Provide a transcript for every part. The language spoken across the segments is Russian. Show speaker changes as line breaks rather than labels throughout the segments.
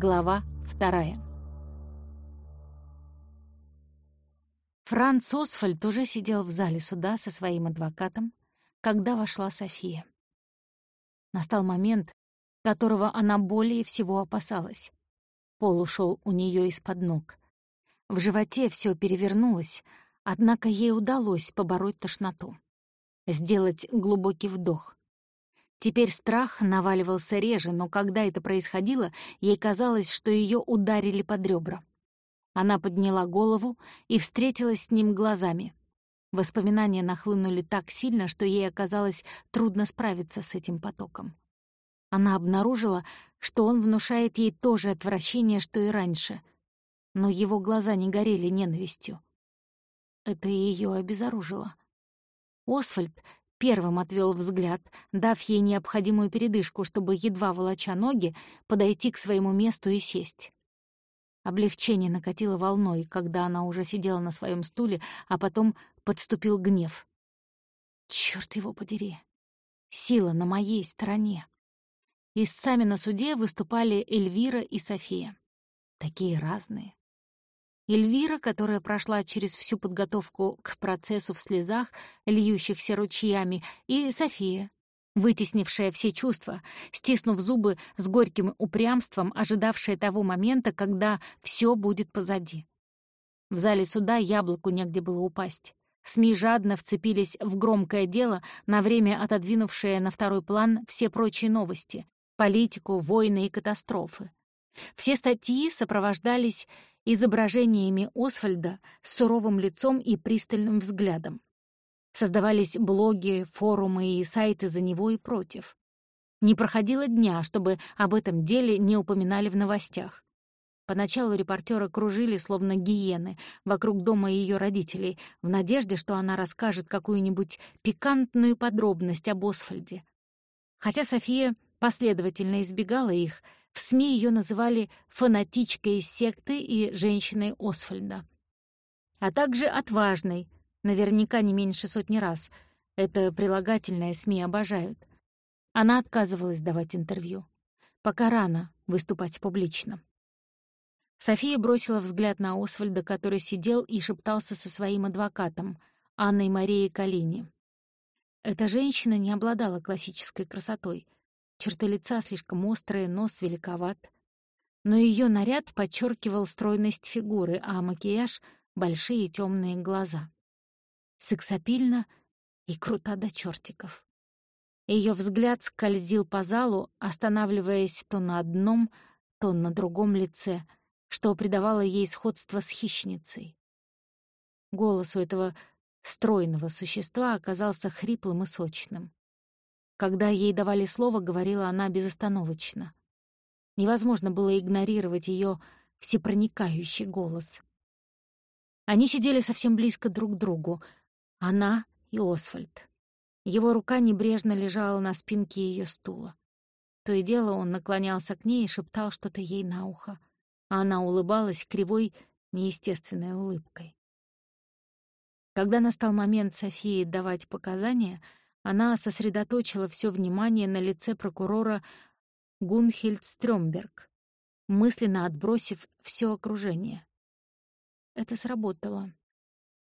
Глава вторая. Франц Освальд уже сидел в зале суда со своим адвокатом, когда вошла София. Настал момент, которого она более всего опасалась. Пол ушел у нее из-под ног. В животе все перевернулось, однако ей удалось побороть тошноту. Сделать глубокий вдох. Теперь страх наваливался реже, но когда это происходило, ей казалось, что ее ударили под ребра. Она подняла голову и встретилась с ним глазами. Воспоминания нахлынули так сильно, что ей оказалось трудно справиться с этим потоком. Она обнаружила, что он внушает ей то же отвращение, что и раньше, но его глаза не горели ненавистью. Это ее обезоружило. Освальд первым отвел взгляд, дав ей необходимую передышку, чтобы, едва волоча ноги, подойти к своему месту и сесть. Облегчение накатило волной, когда она уже сидела на своем стуле, а потом подступил гнев. Черт его подери! Сила на моей стороне. Истцами на суде выступали Эльвира и София. Такие разные. Эльвира, которая прошла через всю подготовку к процессу в слезах, льющихся ручьями, и София, вытеснившая все чувства, стиснув зубы с горьким упрямством, ожидавшая того момента, когда все будет позади. В зале суда яблоку негде было упасть. СМИ жадно вцепились в громкое дело, на время отодвинувшее на второй план все прочие новости — политику, войны и катастрофы. Все статьи сопровождались изображениями Освальда с суровым лицом и пристальным взглядом. Создавались блоги, форумы и сайты за него и против. Не проходило дня, чтобы об этом деле не упоминали в новостях. Поначалу репортеры кружили, словно гиены, вокруг дома ее родителей, в надежде, что она расскажет какую-нибудь пикантную подробность об Освальде. Хотя София последовательно избегала их — в СМИ ее называли фанатичкой из секты и женщиной Освальда. А также отважной, наверняка не меньше сотни раз. Это прилагательное СМИ обожают. Она отказывалась давать интервью. Пока рано выступать публично. София бросила взгляд на Освальда, который сидел и шептался со своим адвокатом, Анной Марией Калини. Эта женщина не обладала классической красотой — Черты лица слишком острые, нос великоват. Но ее наряд подчеркивал стройность фигуры, а макияж — большие темные глаза. Сексапильно и круто до чертиков. Ее взгляд скользил по залу, останавливаясь то на одном, то на другом лице, что придавало ей сходство с хищницей. Голос у этого стройного существа оказался хриплым и сочным. Когда ей давали слово, говорила она безостановочно. Невозможно было игнорировать ее всепроникающий голос. Они сидели совсем близко друг к другу, она и Освальд. Его рука небрежно лежала на спинке ее стула. То и дело он наклонялся к ней и шептал что-то ей на ухо, а она улыбалась кривой, неестественной улыбкой. Когда настал момент Софии давать показания — она сосредоточила все внимание на лице прокурора Гунхильд Стрёмберг, мысленно отбросив все окружение. Это сработало.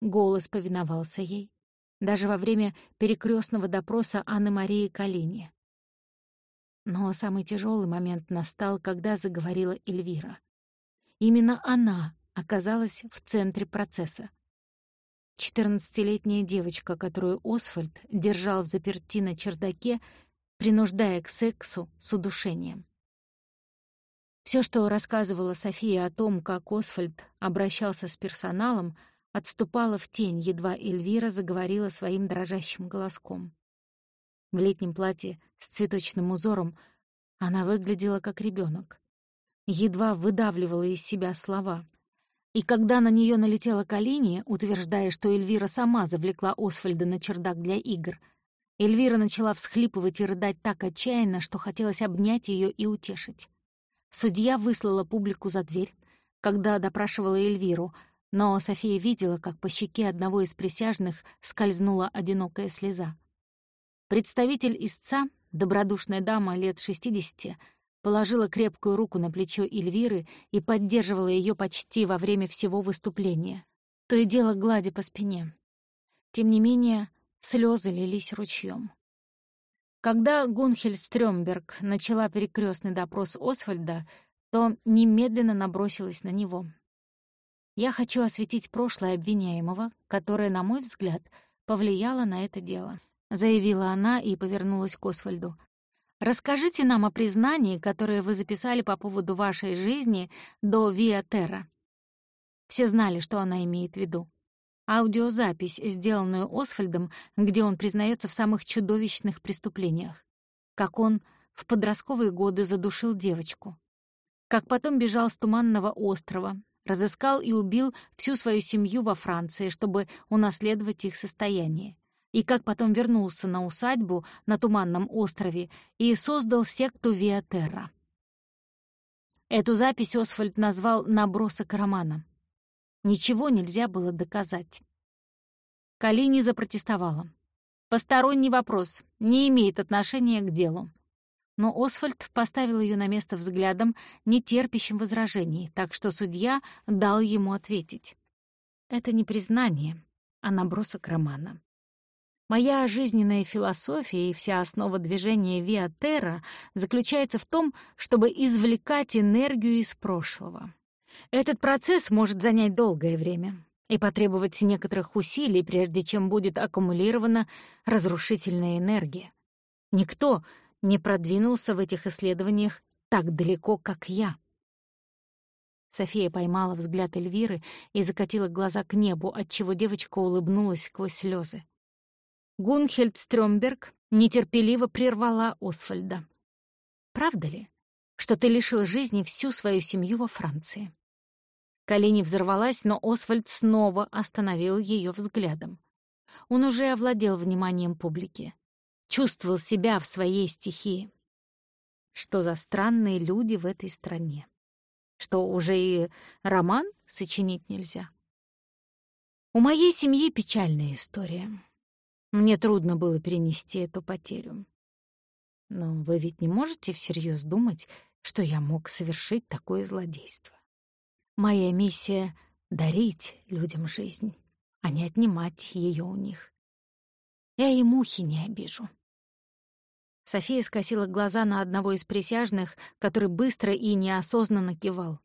Голос повиновался ей, даже во время перекрестного допроса Анны Марии Калини. Но самый тяжелый момент настал, когда заговорила Эльвира. Именно она оказалась в центре процесса. Четырнадцатилетняя девочка, которую Освальд держал в заперти на чердаке, принуждая к сексу с удушением. Все, что рассказывала София о том, как Освальд обращался с персоналом, отступало в тень, едва Эльвира заговорила своим дрожащим голоском. В летнем платье с цветочным узором она выглядела как ребенок. Едва выдавливала из себя слова. И когда на нее налетела Калини, утверждая, что Эльвира сама завлекла Освальда на чердак для игр, Эльвира начала всхлипывать и рыдать так отчаянно, что хотелось обнять ее и утешить. Судья выслала публику за дверь, когда допрашивала Эльвиру, но София видела, как по щеке одного из присяжных скользнула одинокая слеза. Представитель истца, добродушная дама лет 60, положила крепкую руку на плечо Эльвиры и поддерживала ее почти во время всего выступления, то и дело гладя по спине. Тем не менее, слезы лились ручьем. Когда Гунхель Стрёмберг начала перекрестный допрос Освальда, то немедленно набросилась на него. «Я хочу осветить прошлое обвиняемого, которое, на мой взгляд, повлияло на это дело», — заявила она и повернулась к Освальду. «Расскажите нам о признании, которое вы записали по поводу вашей жизни до Виатерра». Все знали, что она имеет в виду. Аудиозапись, сделанную Освальдом, где он признается в самых чудовищных преступлениях. Как он в подростковые годы задушил девочку. Как потом бежал с Туманного острова, разыскал и убил всю свою семью во Франции, чтобы унаследовать их состояние. И как потом вернулся на усадьбу на Туманном острове и создал секту Виатерра. Эту запись Освальд назвал «набросок романа». Ничего нельзя было доказать. Калини запротестовала. Посторонний вопрос не имеет отношения к делу. Но Освальд поставил ее на место взглядом, не терпящим возражений, так что судья дал ему ответить. Это не признание, а набросок романа. Моя жизненная философия и вся основа движения Виа Терра заключается в том, чтобы извлекать энергию из прошлого. Этот процесс может занять долгое время и потребовать некоторых усилий, прежде чем будет аккумулирована разрушительная энергия. Никто не продвинулся в этих исследованиях так далеко, как я. София поймала взгляд Эльвиры и закатила глаза к небу, отчего девочка улыбнулась сквозь слезы. Гунхельд Стрёмберг нетерпеливо прервала Освальда. «Правда ли, что ты лишил жизни всю свою семью во Франции?» Колени взорвалась, но Освальд снова остановил ее взглядом. Он уже овладел вниманием публики. Чувствовал себя в своей стихии. Что за странные люди в этой стране? Что, уже и роман сочинить нельзя? У моей семьи печальная история. Мне трудно было перенести эту потерю. Но вы ведь не можете всерьез думать, что я мог совершить такое злодейство? Моя миссия — дарить людям жизнь, а не отнимать ее у них. Я и мухи не обижу. София скосила глаза на одного из присяжных, который быстро и неосознанно кивал.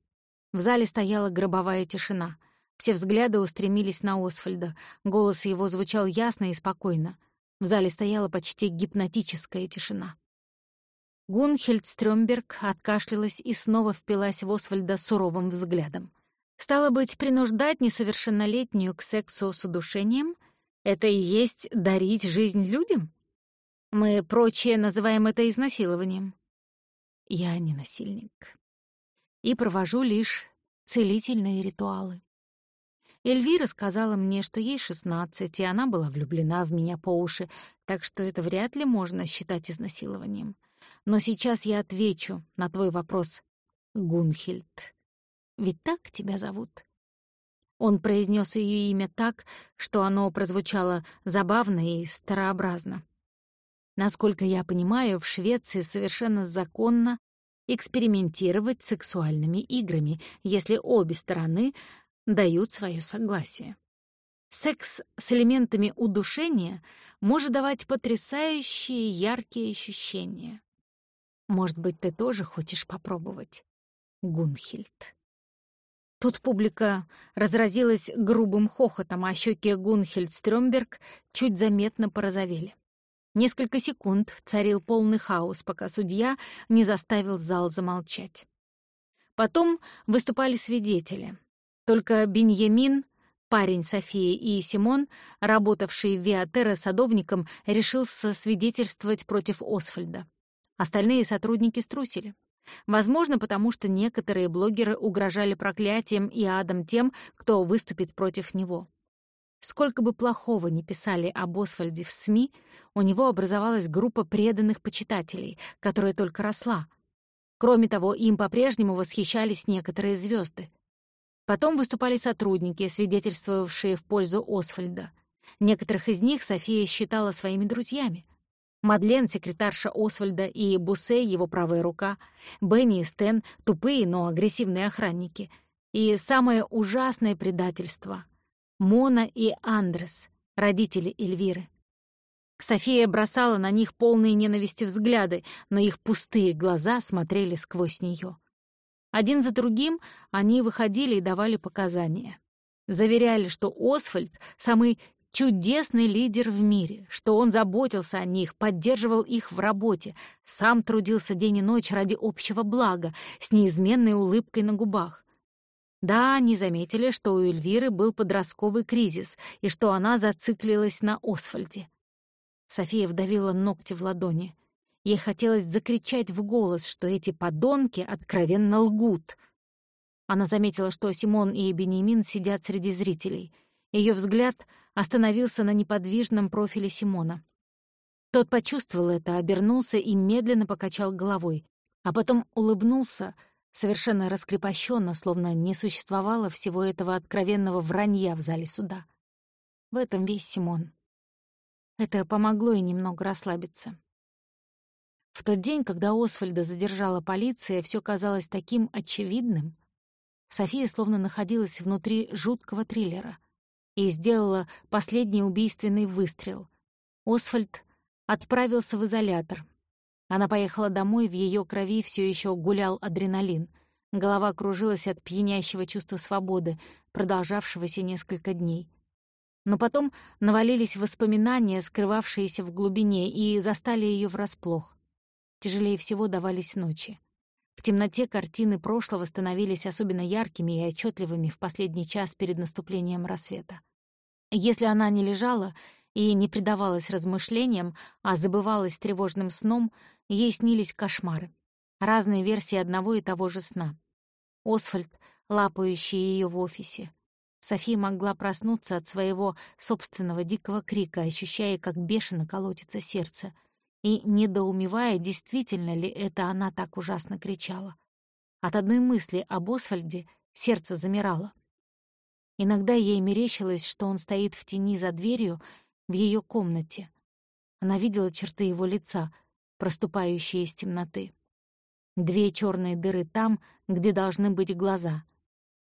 В зале стояла гробовая тишина. Все взгляды устремились на Освальда. Голос его звучал ясно и спокойно. В зале стояла почти гипнотическая тишина. Гунхельд Стрёмберг откашлялась и снова впилась в Освальда суровым взглядом. Стало быть, принуждать несовершеннолетнюю к сексу с удушением — это и есть дарить жизнь людям? Мы прочее называем это изнасилованием. Я не насильник. И провожу лишь целительные ритуалы. Эльвира сказала мне, что ей шестнадцать, и она была влюблена в меня по уши, так что это вряд ли можно считать изнасилованием. Но сейчас я отвечу на твой вопрос, Гунхильд. Ведь так тебя зовут?» Он произнес ее имя так, что оно прозвучало забавно и старообразно. Насколько я понимаю, в Швеции совершенно законно экспериментировать с сексуальными играми, если обе стороны дают свое согласие. Секс с элементами удушения может давать потрясающие яркие ощущения. Может быть, ты тоже хочешь попробовать, Гунхильд? Тут публика разразилась грубым хохотом, а щеки Гунхильд Стрёмберг чуть заметно порозовели. Несколько секунд царил полный хаос, пока судья не заставил зал замолчать. Потом выступали свидетели. Только Беньямин, парень Софии и Симон, работавший в Виатере садовником, решился свидетельствовать против Освальда. Остальные сотрудники струсили. Возможно, потому что некоторые блогеры угрожали проклятием и адом тем, кто выступит против него. Сколько бы плохого ни писали об Освальде в СМИ, у него образовалась группа преданных почитателей, которая только росла. Кроме того, им по-прежнему восхищались некоторые звезды. Потом выступали сотрудники, свидетельствовавшие в пользу Освальда. Некоторых из них София считала своими друзьями. Мадлен, секретарша Освальда, и Бусе, его правая рука, Бенни и Стэн — тупые, но агрессивные охранники. И самое ужасное предательство — Мона и Андрес, родители Эльвиры. София бросала на них полные ненависти взгляды, но их пустые глаза смотрели сквозь нее. Один за другим они выходили и давали показания. Заверяли, что Освальд — самый чудесный лидер в мире, что он заботился о них, поддерживал их в работе, сам трудился день и ночь ради общего блага, с неизменной улыбкой на губах. Да, они заметили, что у Эльвиры был подростковый кризис и что она зациклилась на Освальде. София вдавила ногти в ладони. Ей хотелось закричать в голос, что эти подонки откровенно лгут. Она заметила, что Симон и Бенемин сидят среди зрителей. Ее взгляд остановился на неподвижном профиле Симона. Тот почувствовал это, обернулся и медленно покачал головой, а потом улыбнулся, совершенно раскрепощенно, словно не существовало всего этого откровенного вранья в зале суда. В этом весь Симон. Это помогло ей немного расслабиться. В тот день, когда Освальда задержала полиция, все казалось таким очевидным. София словно находилась внутри жуткого триллера и сделала последний убийственный выстрел. Освальд отправился в изолятор. Она поехала домой, в ее крови все еще гулял адреналин. Голова кружилась от пьянящего чувства свободы, продолжавшегося несколько дней. Но потом навалились воспоминания, скрывавшиеся в глубине, и застали ее врасплох. Тяжелее всего давались ночи. В темноте картины прошлого становились особенно яркими и отчетливыми в последний час перед наступлением рассвета. Если она не лежала и не предавалась размышлениям, а забывалась тревожным сном, ей снились кошмары. Разные версии одного и того же сна. Освальд, лапающий ее в офисе, София могла проснуться от своего собственного дикого крика, ощущая, как бешено колотится сердце, и недоумевая, действительно ли это она так ужасно кричала. От одной мысли об Освальде сердце замирало. Иногда ей мерещилось, что он стоит в тени за дверью в ее комнате. Она видела черты его лица, проступающие из темноты. Две черные дыры там, где должны быть глаза.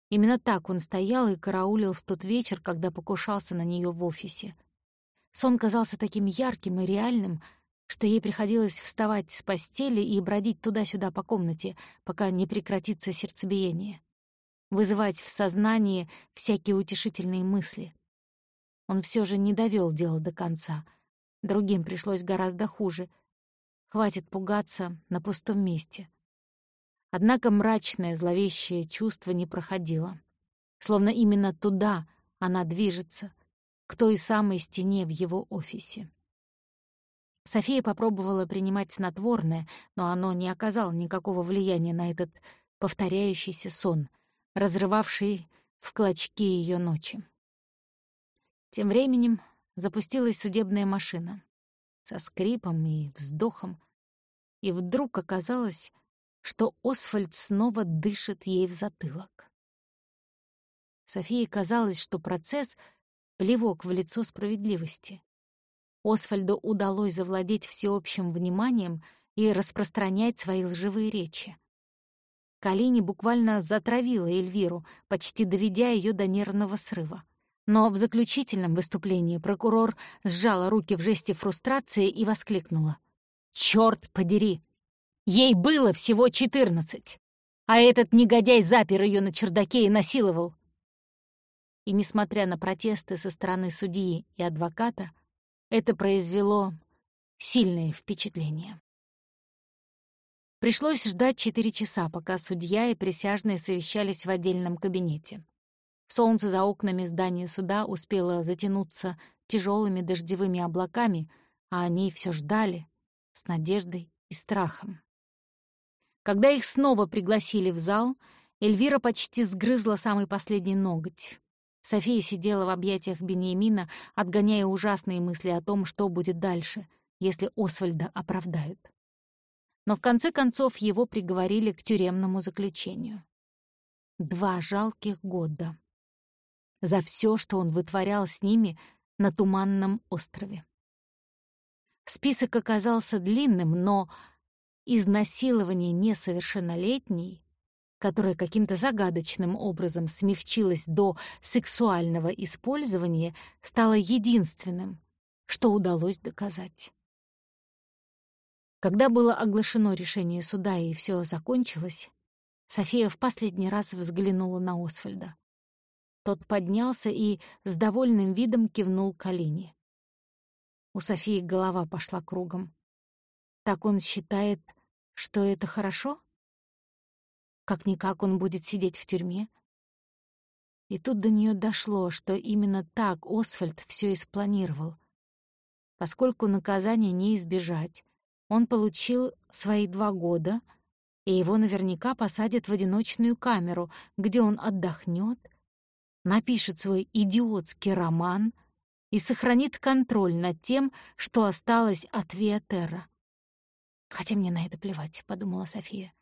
Именно так он стоял и караулил в тот вечер, когда покушался на нее в офисе. Сон казался таким ярким и реальным, что ей приходилось вставать с постели и бродить туда-сюда по комнате, пока не прекратится сердцебиение. Вызывать в сознании всякие утешительные мысли. Он все же не довел дело до конца. Другим пришлось гораздо хуже. Хватит пугаться на пустом месте. Однако мрачное, зловещее чувство не проходило. Словно именно туда она движется, к той самой стене в его офисе. София попробовала принимать снотворное, но оно не оказало никакого влияния на этот повторяющийся сон, разрывавший в клочки ее ночи. Тем временем запустилась судебная машина со скрипом и вздохом, и вдруг оказалось, что Освальд снова дышит ей в затылок. Софии казалось, что процесс — плевок в лицо справедливости. Освальду удалось завладеть всеобщим вниманием и распространять свои лживые речи. Калини буквально затравила Эльвиру, почти доведя ее до нервного срыва. Но в заключительном выступлении прокурор сжала руки в жесте фрустрации и воскликнула. «Чёрт подери! Ей было всего четырнадцать, а этот негодяй запер ее на чердаке и насиловал. И несмотря на протесты со стороны судьи и адвоката, это произвело сильное впечатление. Пришлось ждать четыре часа, пока судья и присяжные совещались в отдельном кабинете. Солнце за окнами здания суда успело затянуться тяжелыми дождевыми облаками, а они все ждали с надеждой и страхом. Когда их снова пригласили в зал, Эльвира почти сгрызла самый последний ноготь. София сидела в объятиях Бениамина, отгоняя ужасные мысли о том, что будет дальше, если Освальда оправдают. Но в конце концов его приговорили к тюремному заключению. Два жалких года. За все, что он вытворял с ними на Туманном острове. Список оказался длинным, но изнасилование несовершеннолетней, которое каким-то загадочным образом смягчилось до сексуального использования, стало единственным, что удалось доказать. Когда было оглашено решение суда и все закончилось, София в последний раз взглянула на Освальда. Тот поднялся и с довольным видом кивнул к. У Софии голова пошла кругом. Так он считает, что это хорошо? Как-никак он будет сидеть в тюрьме. И тут до нее дошло, что именно так Освальд все и спланировал. Поскольку наказание не избежать, он получил свои два года, и его наверняка посадят в одиночную камеру, где он отдохнет напишет свой идиотский роман и сохранит контроль над тем, что осталось от Виатерра. «Хотя мне на это плевать», — подумала София.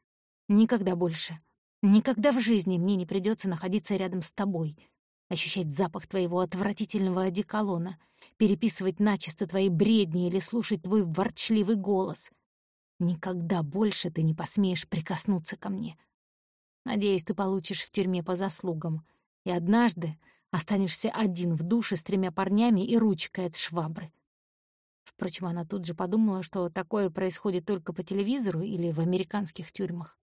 «Никогда больше, никогда в жизни мне не придется находиться рядом с тобой, ощущать запах твоего отвратительного одеколона, переписывать начисто твои бредни или слушать твой ворчливый голос. Никогда больше ты не посмеешь прикоснуться ко мне. Надеюсь, ты получишь в тюрьме по заслугам, и однажды останешься один в душе с тремя парнями и ручкой от швабры. Впрочем, она тут же подумала, что такое происходит только по телевизору или в американских тюрьмах.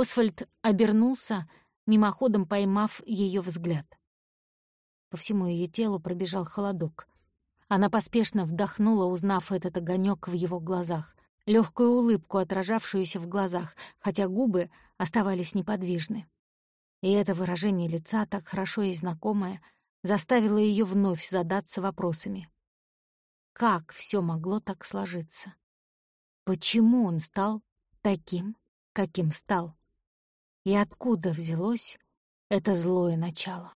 Освальд обернулся, мимоходом поймав ее взгляд. По всему ее телу пробежал холодок. Она поспешно вдохнула, узнав этот огонек в его глазах, легкую улыбку, отражавшуюся в глазах, хотя губы оставались неподвижны. И это выражение лица, так хорошо и знакомое, заставило ее вновь задаться вопросами. Как все могло так сложиться? Почему он стал таким, каким стал? И откуда взялось это злое начало?